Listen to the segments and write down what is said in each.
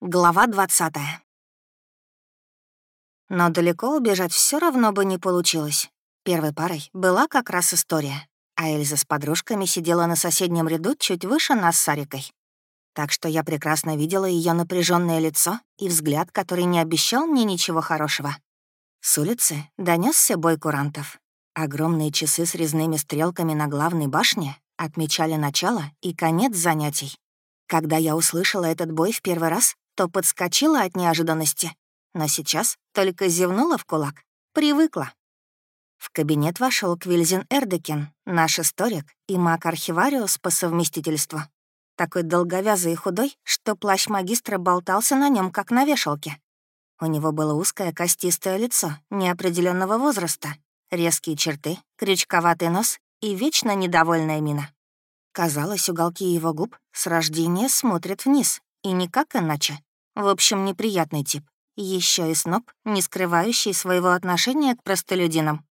Глава 20 Но далеко убежать все равно бы не получилось. Первой парой была как раз история, а Эльза с подружками сидела на соседнем ряду чуть выше нас с Сарикой. Так что я прекрасно видела ее напряженное лицо и взгляд, который не обещал мне ничего хорошего. С улицы донесся бой курантов. Огромные часы с резными стрелками на главной башне отмечали начало и конец занятий. Когда я услышала этот бой в первый раз, то подскочила от неожиданности, но сейчас только зевнула в кулак, привыкла. В кабинет вошел Квильзин Эрдекин, наш историк и маг-архивариус по совместительству. Такой долговязый и худой, что плащ магистра болтался на нем, как на вешалке. У него было узкое костистое лицо неопределенного возраста, резкие черты, крючковатый нос и вечно недовольная мина. Казалось, уголки его губ с рождения смотрят вниз, и никак иначе. В общем, неприятный тип. Еще и сноб, не скрывающий своего отношения к простолюдинам.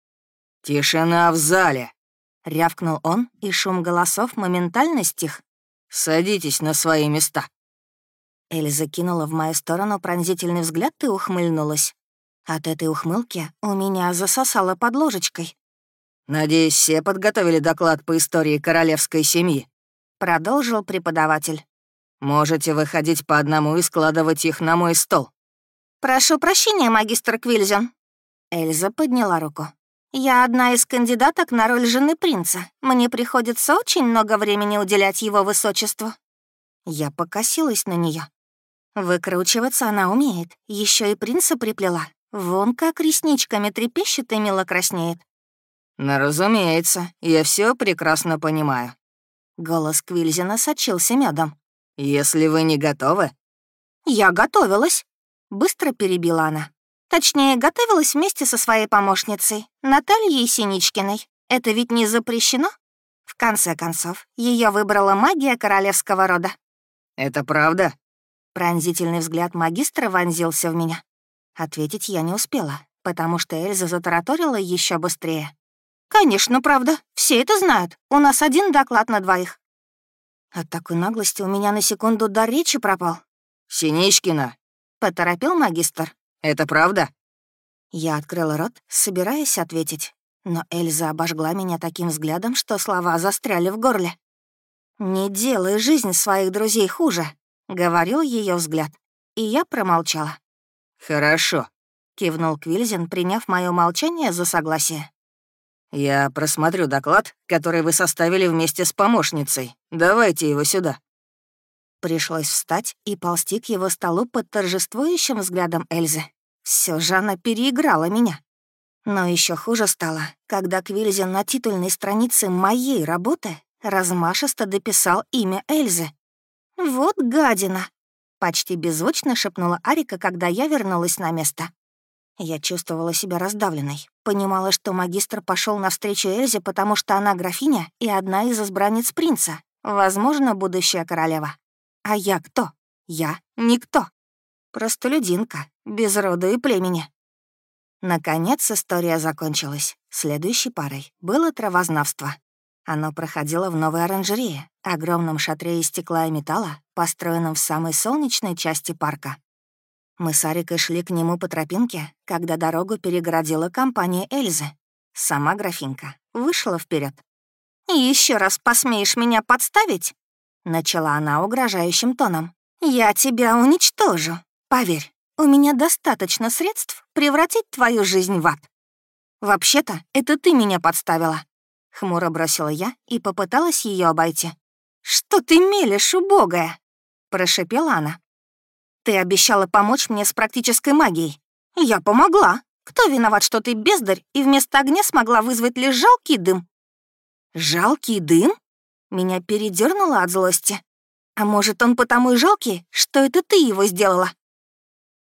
«Тишина в зале!» — рявкнул он, и шум голосов моментально стих. «Садитесь на свои места!» Эльза кинула в мою сторону пронзительный взгляд и ухмыльнулась. От этой ухмылки у меня засосало под ложечкой. «Надеюсь, все подготовили доклад по истории королевской семьи?» — продолжил преподаватель. Можете выходить по одному и складывать их на мой стол». «Прошу прощения, магистр Квильзен». Эльза подняла руку. «Я одна из кандидаток на роль жены принца. Мне приходится очень много времени уделять его высочеству». Я покосилась на нее. Выкручиваться она умеет, еще и принца приплела. Вон как ресничками трепещет и мило краснеет. «Ну, разумеется, я все прекрасно понимаю». Голос Квильзена сочился медом. «Если вы не готовы...» «Я готовилась», — быстро перебила она. Точнее, готовилась вместе со своей помощницей, Натальей Синичкиной. Это ведь не запрещено? В конце концов, ее выбрала магия королевского рода. «Это правда?» Пронзительный взгляд магистра вонзился в меня. Ответить я не успела, потому что Эльза затараторила еще быстрее. «Конечно, правда. Все это знают. У нас один доклад на двоих. От такой наглости у меня на секунду до речи пропал. «Синичкина!» — поторопил магистр. «Это правда?» Я открыла рот, собираясь ответить, но Эльза обожгла меня таким взглядом, что слова застряли в горле. «Не делай жизнь своих друзей хуже», — говорил ее взгляд, и я промолчала. «Хорошо», — кивнул Квильзин, приняв мое молчание за согласие. «Я просмотрю доклад, который вы составили вместе с помощницей. Давайте его сюда». Пришлось встать и ползти к его столу под торжествующим взглядом Эльзы. Все же она переиграла меня. Но еще хуже стало, когда Квильзин на титульной странице моей работы размашисто дописал имя Эльзы. «Вот гадина!» — почти беззвучно шепнула Арика, когда я вернулась на место. Я чувствовала себя раздавленной. Понимала, что магистр пошел навстречу Эльзе, потому что она графиня и одна из избранниц принца, возможно, будущая королева. А я кто? Я никто. Просто людинка, без рода и племени. Наконец история закончилась. Следующей парой было травознавство. Оно проходило в новой оранжерее, огромном шатре из стекла и металла, построенном в самой солнечной части парка. Мы с Арикой шли к нему по тропинке, когда дорогу перегородила компания Эльзы. Сама графинка вышла вперед. Еще раз посмеешь меня подставить?» Начала она угрожающим тоном. «Я тебя уничтожу. Поверь, у меня достаточно средств превратить твою жизнь в ад. Вообще-то, это ты меня подставила». Хмуро бросила я и попыталась ее обойти. «Что ты мелешь, убогая?» Прошипела она. Ты обещала помочь мне с практической магией. Я помогла. Кто виноват, что ты бездарь и вместо огня смогла вызвать лишь жалкий дым? Жалкий дым? Меня передернуло от злости. А может, он потому и жалкий, что это ты его сделала?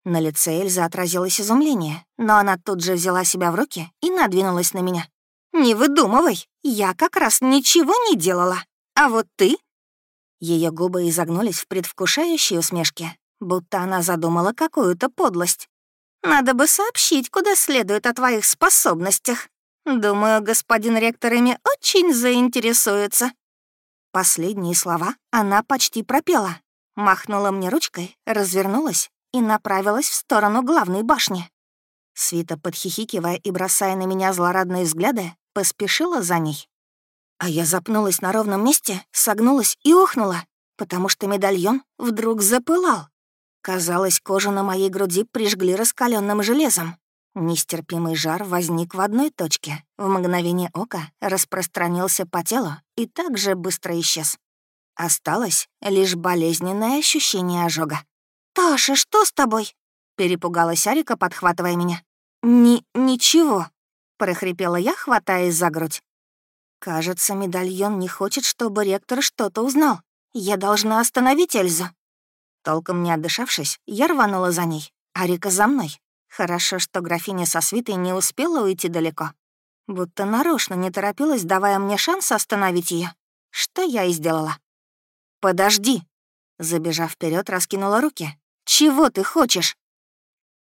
На лице Эльзы отразилось изумление, но она тут же взяла себя в руки и надвинулась на меня. «Не выдумывай, я как раз ничего не делала. А вот ты...» Ее губы изогнулись в предвкушающей усмешке, будто она задумала какую-то подлость. «Надо бы сообщить, куда следует о твоих способностях. Думаю, господин ректор ими очень заинтересуется». Последние слова она почти пропела. махнула мне ручкой, развернулась и направилась в сторону главной башни. Свита, подхихикивая и бросая на меня злорадные взгляды, поспешила за ней. А я запнулась на ровном месте, согнулась и ухнула, потому что медальон вдруг запылал. Казалось, кожу на моей груди прижгли раскаленным железом. Нестерпимый жар возник в одной точке, в мгновение ока распространился по телу и также быстро исчез. Осталось лишь болезненное ощущение ожога. «Таша, что с тобой?» — перепугалась Арика, подхватывая меня. «Ни... ничего», — прохрипела я, хватаясь за грудь. «Кажется, медальон не хочет, чтобы ректор что-то узнал. Я должна остановить Эльзу». Толком не отдышавшись, я рванула за ней, Арика за мной. Хорошо, что графиня со свитой не успела уйти далеко. Будто нарочно не торопилась, давая мне шанс остановить ее. Что я и сделала. «Подожди!» Забежав вперед, раскинула руки. «Чего ты хочешь?»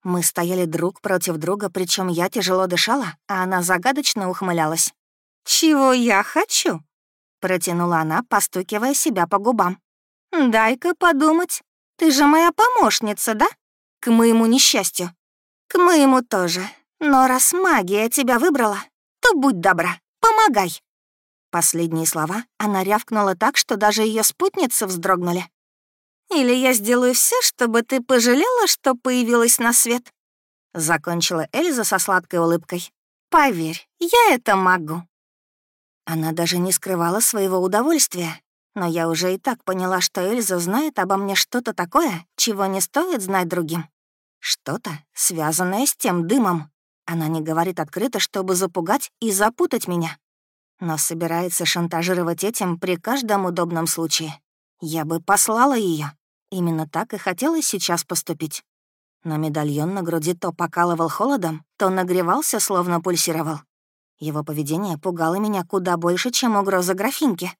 Мы стояли друг против друга, причем я тяжело дышала, а она загадочно ухмылялась. «Чего я хочу?» — протянула она, постукивая себя по губам. «Дай-ка подумать. Ты же моя помощница, да? К моему несчастью. К моему тоже. Но раз магия тебя выбрала, то будь добра, помогай. Последние слова она рявкнула так, что даже ее спутницы вздрогнули. «Или я сделаю все, чтобы ты пожалела, что появилась на свет?» Закончила Эльза со сладкой улыбкой. «Поверь, я это могу». Она даже не скрывала своего удовольствия, но я уже и так поняла, что Эльза знает обо мне что-то такое, чего не стоит знать другим. Что-то, связанное с тем дымом. Она не говорит открыто, чтобы запугать и запутать меня. Но собирается шантажировать этим при каждом удобном случае. Я бы послала ее. Именно так и хотела сейчас поступить. Но медальон на груди то покалывал холодом, то нагревался, словно пульсировал. Его поведение пугало меня куда больше, чем угроза графинки.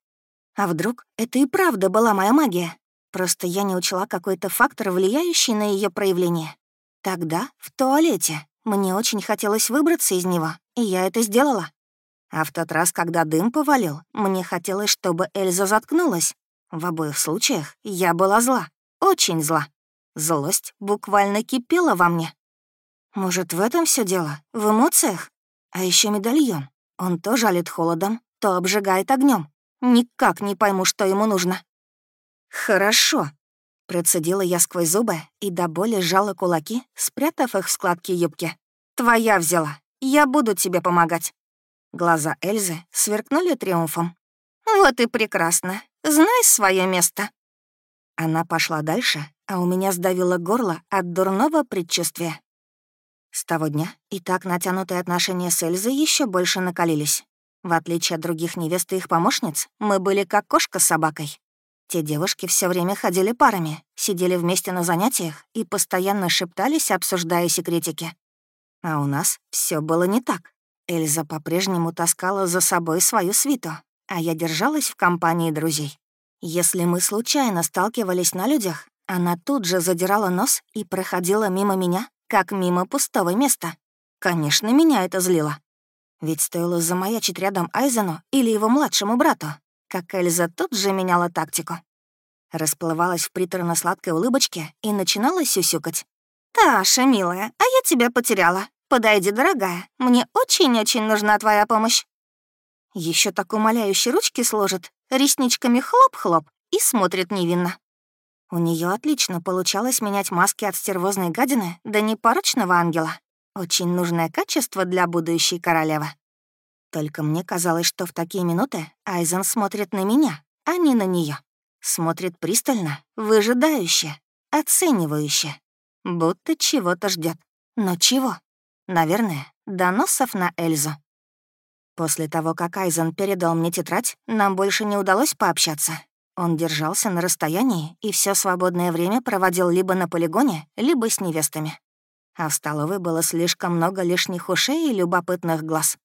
А вдруг это и правда была моя магия? Просто я не учла какой-то фактор, влияющий на ее проявление. Тогда в туалете. Мне очень хотелось выбраться из него, и я это сделала. А в тот раз, когда дым повалил, мне хотелось, чтобы Эльза заткнулась. В обоих случаях я была зла, очень зла. Злость буквально кипела во мне. Может, в этом все дело? В эмоциях? А еще медальон. Он то жалит холодом, то обжигает огнем. Никак не пойму, что ему нужно. «Хорошо», Процедила я сквозь зубы и до боли сжала кулаки, спрятав их в складки юбки. «Твоя взяла. Я буду тебе помогать». Глаза Эльзы сверкнули триумфом. «Вот и прекрасно. Знай свое место». Она пошла дальше, а у меня сдавило горло от дурного предчувствия. С того дня и так натянутые отношения с Эльзой еще больше накалились. В отличие от других невест и их помощниц, мы были как кошка с собакой. Те девушки все время ходили парами, сидели вместе на занятиях и постоянно шептались, обсуждая секретики. А у нас все было не так. Эльза по-прежнему таскала за собой свою свиту, а я держалась в компании друзей. Если мы случайно сталкивались на людях, она тут же задирала нос и проходила мимо меня, как мимо пустого места. Конечно, меня это злило. Ведь стоило замаячить рядом Айзену или его младшему брату, как Эльза тут же меняла тактику. Расплывалась в приторно-сладкой улыбочке и начинала сюсюкать. «Таша, милая, а я тебя потеряла. Подойди, дорогая, мне очень-очень нужна твоя помощь». Еще так умоляюще ручки сложит, ресничками хлоп-хлоп и смотрит невинно. У нее отлично получалось менять маски от стервозной гадины до непорочного ангела. Очень нужное качество для будущей королевы. Только мне казалось, что в такие минуты Айзен смотрит на меня, а не на нее. Смотрит пристально, выжидающе, оценивающе, будто чего-то ждет. Но чего? Наверное, доносов на Эльзу. После того, как Айзен передал мне тетрадь, нам больше не удалось пообщаться. Он держался на расстоянии и все свободное время проводил либо на полигоне, либо с невестами. А в столовой было слишком много лишних ушей и любопытных глаз.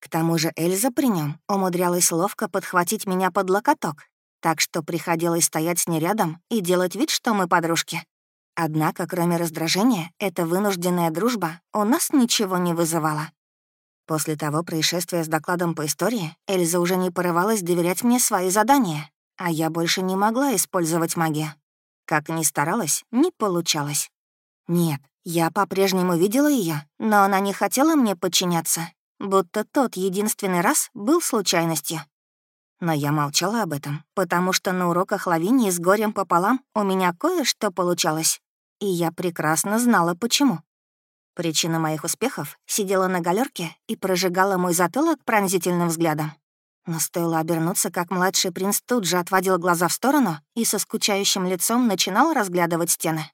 К тому же Эльза при нем умудрялась ловко подхватить меня под локоток, так что приходилось стоять с ней рядом и делать вид, что мы подружки. Однако, кроме раздражения, эта вынужденная дружба у нас ничего не вызывала. После того происшествия с докладом по истории Эльза уже не порывалась доверять мне свои задания, а я больше не могла использовать магию. Как ни старалась, не получалось. Нет, я по-прежнему видела ее, но она не хотела мне подчиняться, будто тот единственный раз был случайностью. Но я молчала об этом, потому что на уроках Лавинии с горем пополам у меня кое-что получалось, и я прекрасно знала, почему. Причина моих успехов сидела на галерке и прожигала мой затылок пронзительным взглядом. Но стоило обернуться, как младший принц тут же отводил глаза в сторону и со скучающим лицом начинал разглядывать стены.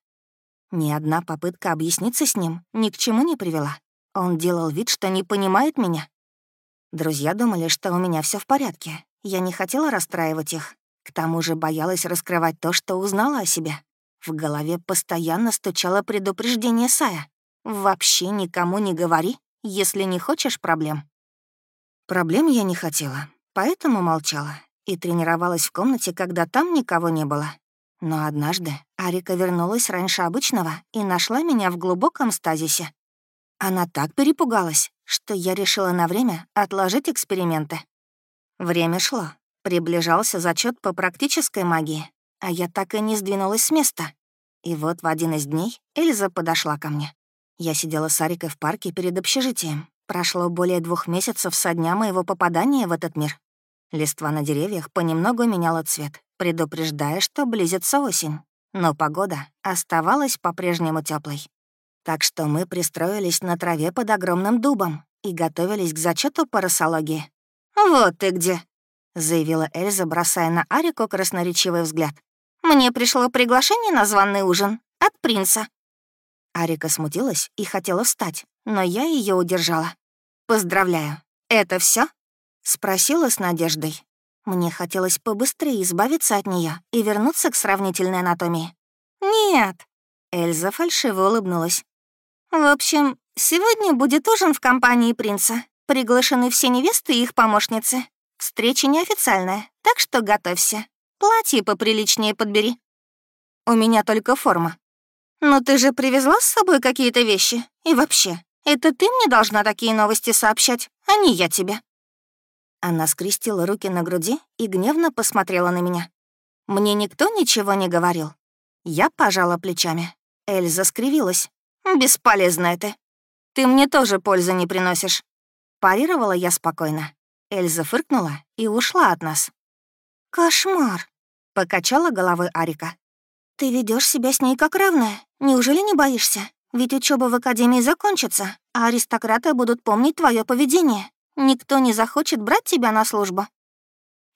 Ни одна попытка объясниться с ним ни к чему не привела. Он делал вид, что не понимает меня. Друзья думали, что у меня все в порядке, я не хотела расстраивать их. К тому же боялась раскрывать то, что узнала о себе. В голове постоянно стучало предупреждение Сая. «Вообще никому не говори, если не хочешь проблем». Проблем я не хотела, поэтому молчала и тренировалась в комнате, когда там никого не было. Но однажды Арика вернулась раньше обычного и нашла меня в глубоком стазисе. Она так перепугалась, что я решила на время отложить эксперименты. Время шло. Приближался зачет по практической магии, а я так и не сдвинулась с места. И вот в один из дней Эльза подошла ко мне. Я сидела с Арикой в парке перед общежитием. Прошло более двух месяцев со дня моего попадания в этот мир. Листва на деревьях понемногу меняла цвет, предупреждая, что близится осень. Но погода оставалась по-прежнему теплой. Так что мы пристроились на траве под огромным дубом и готовились к зачету по росологии. «Вот ты где», — заявила Эльза, бросая на Арику красноречивый взгляд. «Мне пришло приглашение на званый ужин от принца». Арика смутилась и хотела встать, но я ее удержала. «Поздравляю. Это все? спросила с надеждой. Мне хотелось побыстрее избавиться от нее и вернуться к сравнительной анатомии. «Нет», — Эльза фальшиво улыбнулась. «В общем, сегодня будет ужин в компании принца. Приглашены все невесты и их помощницы. Встреча неофициальная, так что готовься. Платье поприличнее подбери. У меня только форма. Но ты же привезла с собой какие-то вещи? И вообще, это ты мне должна такие новости сообщать, а не я тебе. Она скрестила руки на груди и гневно посмотрела на меня. Мне никто ничего не говорил. Я пожала плечами. Эльза скривилась. «Бесполезно это. Ты мне тоже пользы не приносишь. Парировала я спокойно. Эльза фыркнула и ушла от нас. «Кошмар!» — покачала головой Арика. «Ты ведешь себя с ней как равная. Неужели не боишься? Ведь учеба в академии закончится, а аристократы будут помнить твое поведение. Никто не захочет брать тебя на службу».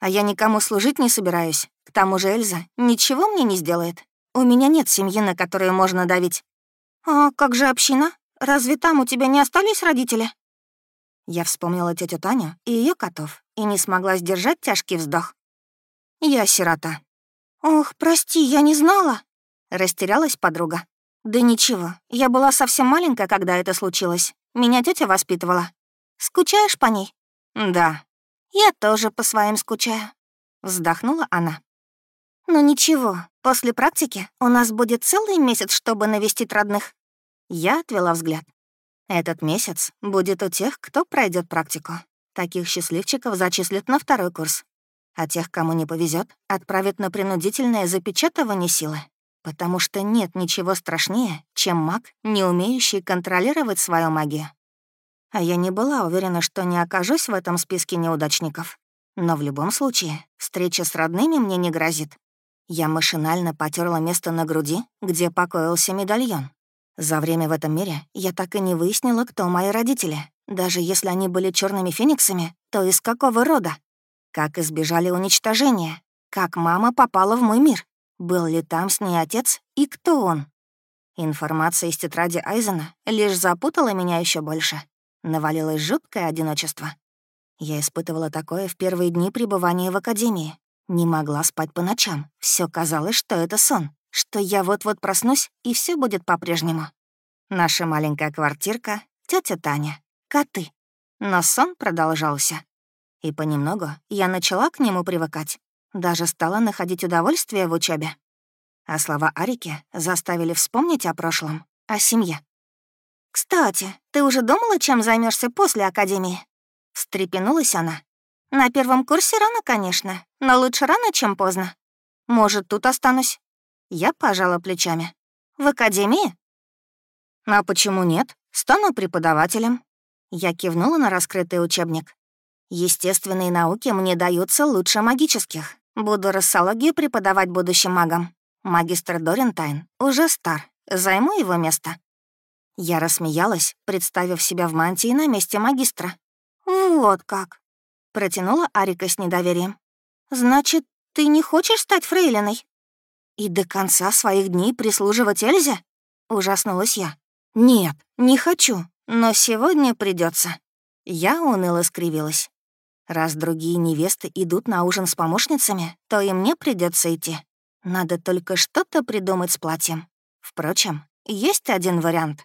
«А я никому служить не собираюсь. К тому же Эльза ничего мне не сделает. У меня нет семьи, на которую можно давить». «А как же община? Разве там у тебя не остались родители?» Я вспомнила тетю Таню и ее котов и не смогла сдержать тяжкий вздох. «Я сирота». «Ох, прости, я не знала», — растерялась подруга. «Да ничего, я была совсем маленькая, когда это случилось. Меня тетя воспитывала. Скучаешь по ней?» «Да». «Я тоже по своим скучаю», — вздохнула она. «Ну ничего, после практики у нас будет целый месяц, чтобы навестить родных». Я отвела взгляд. Этот месяц будет у тех, кто пройдет практику. Таких счастливчиков зачислят на второй курс. А тех, кому не повезет, отправят на принудительное запечатывание силы. Потому что нет ничего страшнее, чем маг, не умеющий контролировать свою магию. А я не была уверена, что не окажусь в этом списке неудачников. Но в любом случае, встреча с родными мне не грозит. Я машинально потерла место на груди, где покоился медальон. За время в этом мире я так и не выяснила, кто мои родители. Даже если они были черными фениксами, то из какого рода? Как избежали уничтожения? Как мама попала в мой мир? Был ли там с ней отец и кто он? Информация из тетради Айзена лишь запутала меня еще больше. Навалилось жуткое одиночество. Я испытывала такое в первые дни пребывания в академии. Не могла спать по ночам. Все казалось, что это сон что я вот-вот проснусь, и все будет по-прежнему. Наша маленькая квартирка, тетя Таня, коты. Но сон продолжался. И понемногу я начала к нему привыкать. Даже стала находить удовольствие в учебе. А слова Арики заставили вспомнить о прошлом, о семье. «Кстати, ты уже думала, чем займешься после академии?» Встрепенулась она. «На первом курсе рано, конечно, но лучше рано, чем поздно. Может, тут останусь. Я пожала плечами. «В академии?» «А почему нет? Стану преподавателем». Я кивнула на раскрытый учебник. «Естественные науки мне даются лучше магических. Буду рассологию преподавать будущим магам. Магистр Дорентайн уже стар. Займу его место». Я рассмеялась, представив себя в мантии на месте магистра. «Вот как!» — протянула Арика с недоверием. «Значит, ты не хочешь стать фрейлиной?» «И до конца своих дней прислуживать Эльзе?» — ужаснулась я. «Нет, не хочу, но сегодня придется. Я уныло скривилась. Раз другие невесты идут на ужин с помощницами, то и мне придется идти. Надо только что-то придумать с платьем. Впрочем, есть один вариант.